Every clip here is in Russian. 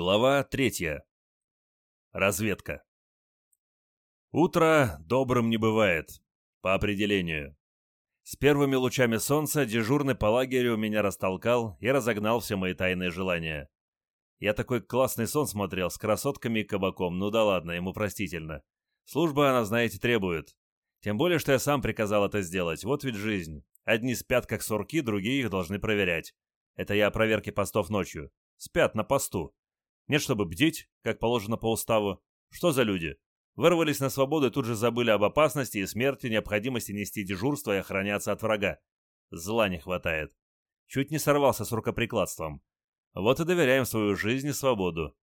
Глава третья. Разведка. Утро добрым не бывает, по определению. С первыми лучами солнца дежурный по лагерю меня растолкал и разогнал все мои тайные желания. Я такой классный сон смотрел с красотками и кабаком, ну да ладно, ему простительно. Служба она, знаете, требует. Тем более, что я сам приказал это сделать, вот ведь жизнь. Одни спят как сурки, другие их должны проверять. Это я о проверке постов ночью. Спят на посту. Нет, чтобы бдить, как положено по уставу. Что за люди? Вырвались на свободу и тут же забыли об опасности и смерти, необходимости нести дежурство и охраняться от врага. Зла не хватает. Чуть не сорвался с рукоприкладством. Вот и доверяем свою жизнь и свободу.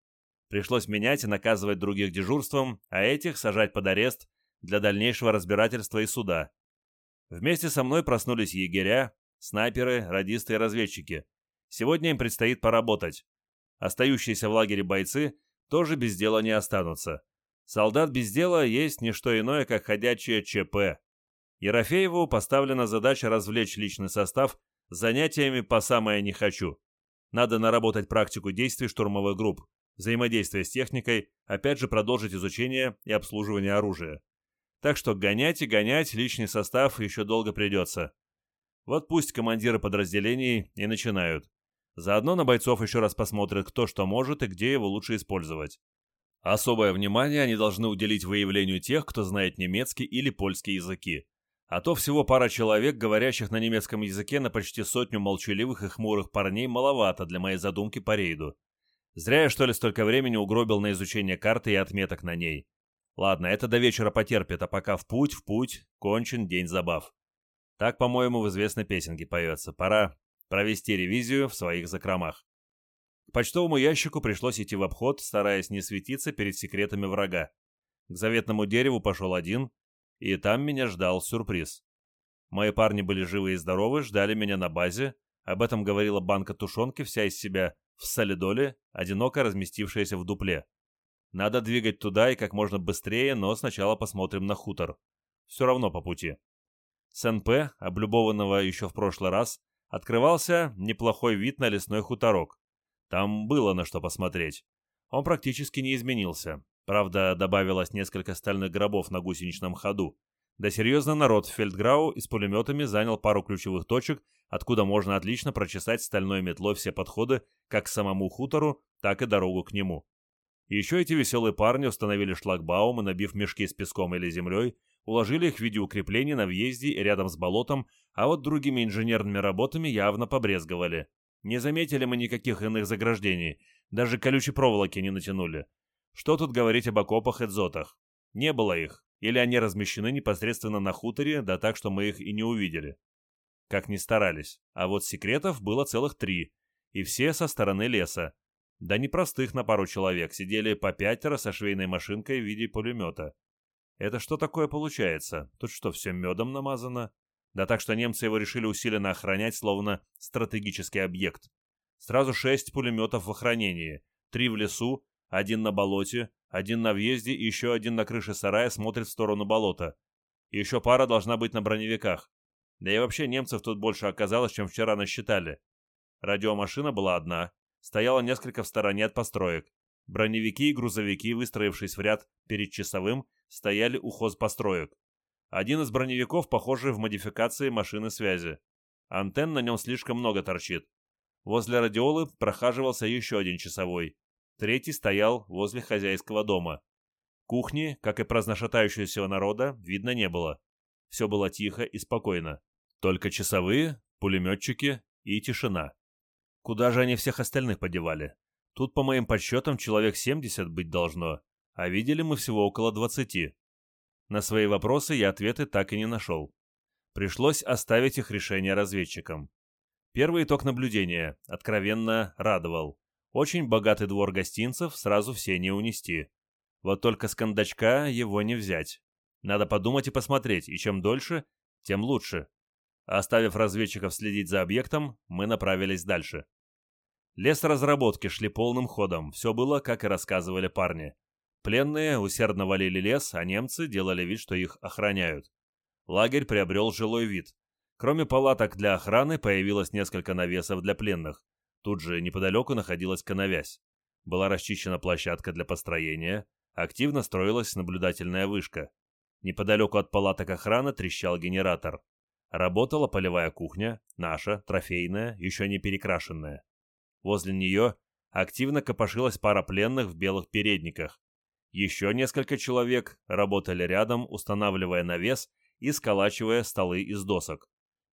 Пришлось менять и наказывать других дежурством, а этих сажать под арест для дальнейшего разбирательства и суда. Вместе со мной проснулись егеря, снайперы, радисты и разведчики. Сегодня им предстоит поработать. Остающиеся в лагере бойцы тоже без дела не останутся. Солдат без дела есть не что иное, как ходячее ЧП. Ерофееву поставлена задача развлечь личный состав занятиями по самое не хочу. Надо наработать практику действий штурмовых групп, взаимодействие с техникой, опять же продолжить изучение и обслуживание оружия. Так что гонять и гонять личный состав еще долго придется. Вот пусть командиры подразделений и начинают. Заодно на бойцов еще раз посмотрят, кто что может и где его лучше использовать. Особое внимание они должны уделить выявлению тех, кто знает немецкий или польский языки. А то всего пара человек, говорящих на немецком языке на почти сотню молчаливых и хмурых парней, маловато для моей задумки по рейду. Зря я, что ли, столько времени угробил на изучение карты и отметок на ней. Ладно, это до вечера потерпит, а пока в путь, в путь, кончен день забав. Так, по-моему, в известной песенке поется. Пора провести ревизию в своих закромах. К почтовому ящику пришлось идти в обход, стараясь не светиться перед секретами врага. К заветному дереву пошел один, и там меня ждал сюрприз. Мои парни были живы и здоровы, ждали меня на базе, об этом говорила банка тушенки, вся из себя в солидоле, одиноко разместившаяся в дупле. Надо двигать туда и как можно быстрее, но сначала посмотрим на хутор. Все равно по пути. С НП, облюбованного еще в прошлый раз, открывался неплохой вид на лесной хуторок. Там было на что посмотреть. Он практически не изменился. Правда, добавилось несколько стальных гробов на гусеничном ходу. Да серьезно, народ в Фельдграу и с пулеметами занял пару ключевых точек, откуда можно отлично прочесать стальной метлой все подходы как к самому хутору, так и дорогу к нему. Еще эти веселые парни установили шлагбаум и, набив мешки с песком или землей, уложили их в виде укреплений на въезде и рядом с болотом, а вот другими инженерными работами явно побрезговали. Не заметили мы никаких иных заграждений, даже колючей проволоки не натянули. Что тут говорить об окопах и дзотах? Не было их, или они размещены непосредственно на хуторе, да так, что мы их и не увидели. Как ни старались, а вот секретов было целых три, и все со стороны леса. Да не простых на пару человек, сидели по пятеро со швейной машинкой в виде пулемета. Это что такое получается? Тут что, все медом намазано? Да так что немцы его решили усиленно охранять, словно стратегический объект. Сразу шесть пулеметов в охранении. Три в лесу, один на болоте, один на въезде и еще один на крыше сарая смотрит в сторону болота. И еще пара должна быть на броневиках. Да и вообще немцев тут больше оказалось, чем вчера насчитали. Радиомашина была одна, стояла несколько в стороне от построек. Броневики и грузовики, выстроившись в ряд перед часовым, стояли у хозпостроек. Один из броневиков, похожий в модификации машины связи. Антенн на нем слишком много торчит. Возле радиолы прохаживался еще один часовой. Третий стоял возле хозяйского дома. Кухни, как и праздношатающегося народа, видно не было. Все было тихо и спокойно. Только часовые, пулеметчики и тишина. Куда же они всех остальных подевали? Тут, по моим подсчетам, человек 70 быть должно, а видели мы всего около 20. На свои вопросы я ответы так и не нашел. Пришлось оставить их решение разведчикам. Первый итог наблюдения откровенно радовал. Очень богатый двор гостинцев, сразу все не унести. Вот только с кондачка его не взять. Надо подумать и посмотреть, и чем дольше, тем лучше. Оставив разведчиков следить за объектом, мы направились дальше. Лес разработки шли полным ходом, все было, как и рассказывали парни. Пленные усердно валили лес, а немцы делали вид, что их охраняют. Лагерь приобрел жилой вид. Кроме палаток для охраны, появилось несколько навесов для пленных. Тут же неподалеку находилась коновязь. Была расчищена площадка для построения, активно строилась наблюдательная вышка. Неподалеку от палаток охраны трещал генератор. Работала полевая кухня, наша, трофейная, еще не перекрашенная. Возле нее активно копошилась пара пленных в белых передниках. Еще несколько человек работали рядом, устанавливая навес и сколачивая столы из досок.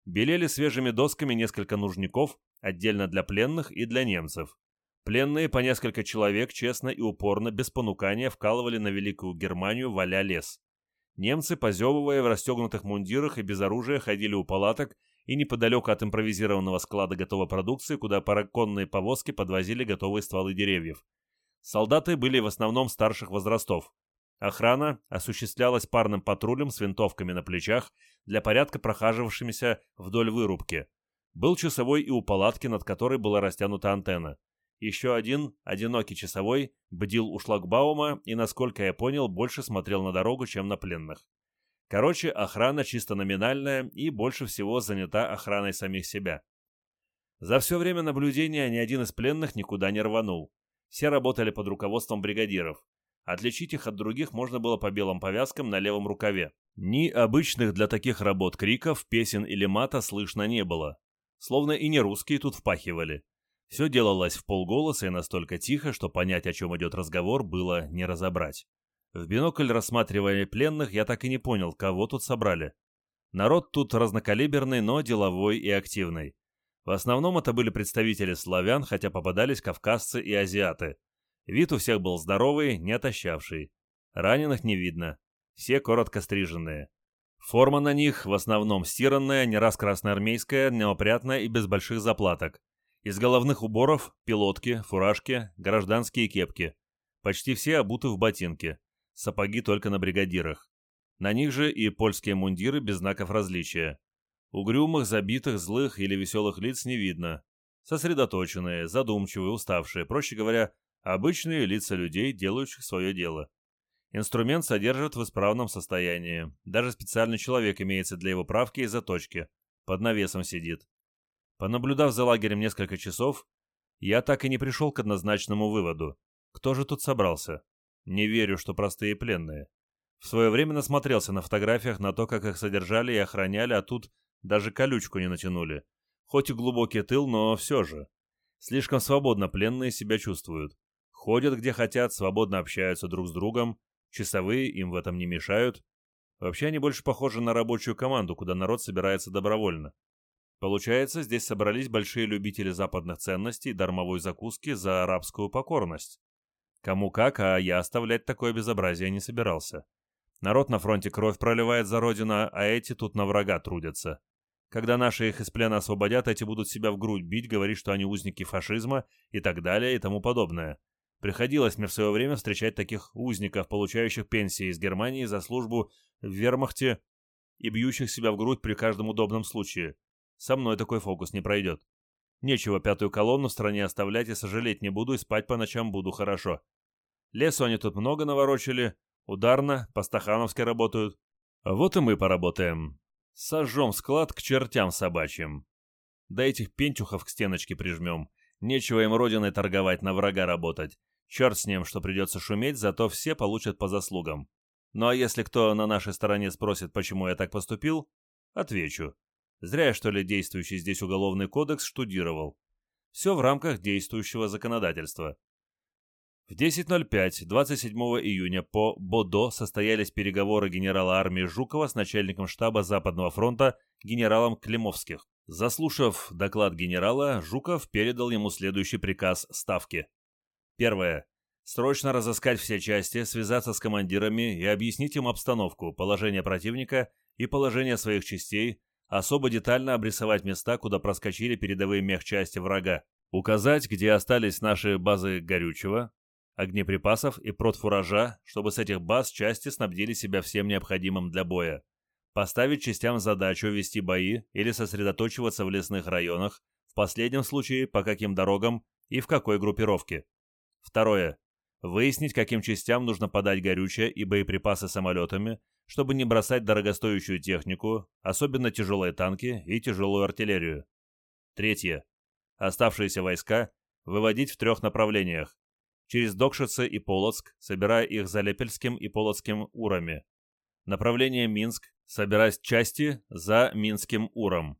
Белели свежими досками несколько нужников, отдельно для пленных и для немцев. Пленные по несколько человек честно и упорно, без понукания, вкалывали на Великую Германию, валя лес. Немцы, позевывая в расстегнутых мундирах и без оружия, ходили у палаток и неподалеку от импровизированного склада готовой продукции, куда параконные повозки подвозили готовые стволы деревьев. Солдаты были в основном старших возрастов. Охрана осуществлялась парным патрулем с винтовками на плечах для порядка прохаживавшимися вдоль вырубки. Был часовой и у палатки, над которой была растянута антенна. Еще один, одинокий часовой, бдил у шлагбаума и, насколько я понял, больше смотрел на дорогу, чем на пленных. Короче, охрана чисто номинальная и больше всего занята охраной самих себя. За все время наблюдения ни один из пленных никуда не рванул. Все работали под руководством бригадиров. Отличить их от других можно было по белым повязкам на левом рукаве. Ни обычных для таких работ криков, песен или мата слышно не было. Словно и не русские тут впахивали. Все делалось в полголоса и настолько тихо, что понять, о чем идет разговор, было не разобрать. В бинокль, рассматривая пленных, я так и не понял, кого тут собрали. Народ тут разнокалиберный, но деловой и активный. В основном это были представители славян, хотя попадались кавказцы и азиаты. Вид у всех был здоровый, не отощавший. Раненых не видно. Все коротко стриженные. Форма на них в основном стиранная, не раз красноармейская, неопрятная и без больших заплаток. Из головных уборов – пилотки, фуражки, гражданские кепки. Почти все обуты в ботинки. Сапоги только на бригадирах. На них же и польские мундиры без знаков различия. Угрюмых, забитых, злых или веселых лиц не видно. Сосредоточенные, задумчивые, уставшие, проще говоря, обычные лица людей, делающих свое дело. Инструмент содержат в исправном состоянии. Даже специальный человек имеется для его правки и заточки. Под навесом сидит. Понаблюдав за лагерем несколько часов, я так и не пришел к однозначному выводу. Кто же тут собрался? Не верю, что простые пленные. В свое время насмотрелся на фотографиях на то, как их содержали и охраняли, а тут даже колючку не натянули. Хоть и глубокий тыл, но все же. Слишком свободно пленные себя чувствуют. Ходят где хотят, свободно общаются друг с другом, часовые им в этом не мешают. Вообще они больше похожи на рабочую команду, куда народ собирается добровольно. Получается, здесь собрались большие любители западных ценностей, дармовой закуски за арабскую покорность. Кому как, а я оставлять такое безобразие не собирался. Народ на фронте кровь проливает за родину, а эти тут на врага трудятся. Когда наши их из плена освободят, эти будут себя в грудь бить, говорить, что они узники фашизма и так далее и тому подобное. Приходилось мне в свое время встречать таких узников, получающих пенсии из Германии за службу в вермахте и бьющих себя в грудь при каждом удобном случае. Со мной такой фокус не пройдет. Нечего пятую колонну в стране оставлять и сожалеть не буду, и спать по ночам буду хорошо. Лесу они тут много наворочили, ударно, по-стахановски работают. Вот и мы поработаем. Сожжем склад к чертям собачьим. Да этих пентюхов к стеночке прижмем. Нечего им родиной торговать, на врага работать. Черт с ним, что придется шуметь, зато все получат по заслугам. Ну а если кто на нашей стороне спросит, почему я так поступил, отвечу. Зря что ли, действующий здесь уголовный кодекс штудировал. Все в рамках действующего законодательства. В 10.05 27 июня по Бодо состоялись переговоры генерала армии Жукова с начальником штаба Западного фронта генералом Климовских. Заслушав доклад генерала, Жуков передал ему следующий приказ Ставки. Первое. Срочно разыскать все части, связаться с командирами и объяснить им обстановку, положение противника и положение своих частей, особо детально обрисовать места, куда проскочили передовые мехчасти врага, указать, где остались наши базы горючего, огнеприпасов и протфуража, чтобы с этих баз части снабдили себя всем необходимым для боя, поставить частям задачу вести бои или сосредоточиваться в лесных районах, в последнем случае по каким дорогам и в какой группировке. Второе. Выяснить, каким частям нужно подать горючее и боеприпасы самолетами, чтобы не бросать дорогостоящую технику, особенно тяжелые танки и тяжелую артиллерию. Третье. Оставшиеся войска выводить в трех направлениях. через Докшицы и Полоцк, собирая их за Лепельским и Полоцким урами. Направление Минск, собираясь части за Минским уром.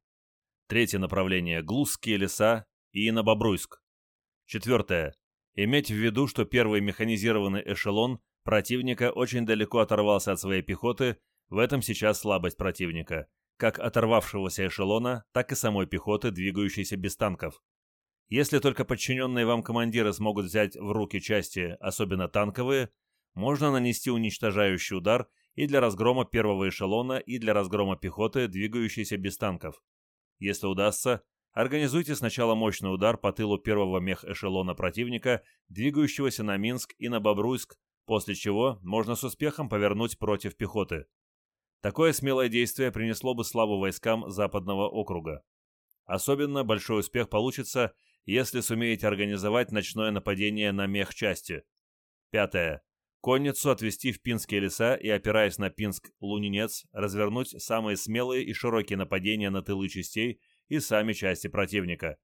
Третье направление – Глузские леса и Инобобруйск. Четвертое. Иметь в виду, что первый механизированный эшелон противника очень далеко оторвался от своей пехоты, в этом сейчас слабость противника, как оторвавшегося эшелона, так и самой пехоты, двигающейся без танков. Если только подчиненные вам командиры смогут взять в руки части, особенно танковые, можно нанести уничтожающий удар и для разгрома первого эшелона, и для разгрома пехоты, двигающейся без танков. Если удастся, организуйте сначала мощный удар по тылу первого мех-эшелона противника, двигающегося на Минск и на Бобруйск, после чего можно с успехом повернуть против пехоты. Такое смелое действие принесло бы славу войскам Западного округа. Особенно большой успех получится, если сумеете организовать ночное нападение на мех-части. Пятое. Конницу отвести в Пинские леса и, опираясь на Пинск-Лунинец, развернуть самые смелые и широкие нападения на тылы частей и сами части противника.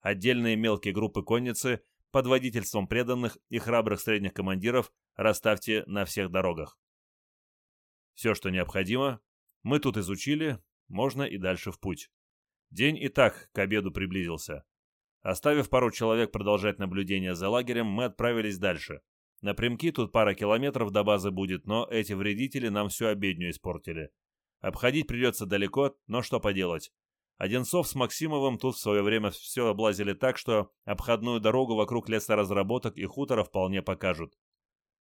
Отдельные мелкие группы конницы под водительством преданных и храбрых средних командиров расставьте на всех дорогах. Все, что необходимо, мы тут изучили, можно и дальше в путь. День и так к обеду приблизился. Оставив пару человек продолжать наблюдение за лагерем, мы отправились дальше. Напрямки тут пара километров до базы будет, но эти вредители нам всю обедню испортили. Обходить придется далеко, но что поделать. Одинцов с Максимовым тут в свое время все облазили так, что обходную дорогу вокруг лесоразработок и хутора вполне покажут.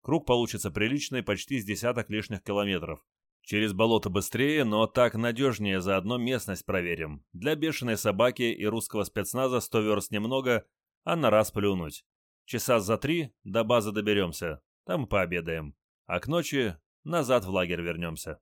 Круг получится приличный, почти с десяток лишних километров. Через болото быстрее, но так надежнее, заодно местность проверим. Для бешеной собаки и русского спецназа 100 верст немного, а на раз плюнуть. Часа за три до базы доберемся, там пообедаем. А к ночи назад в лагерь вернемся.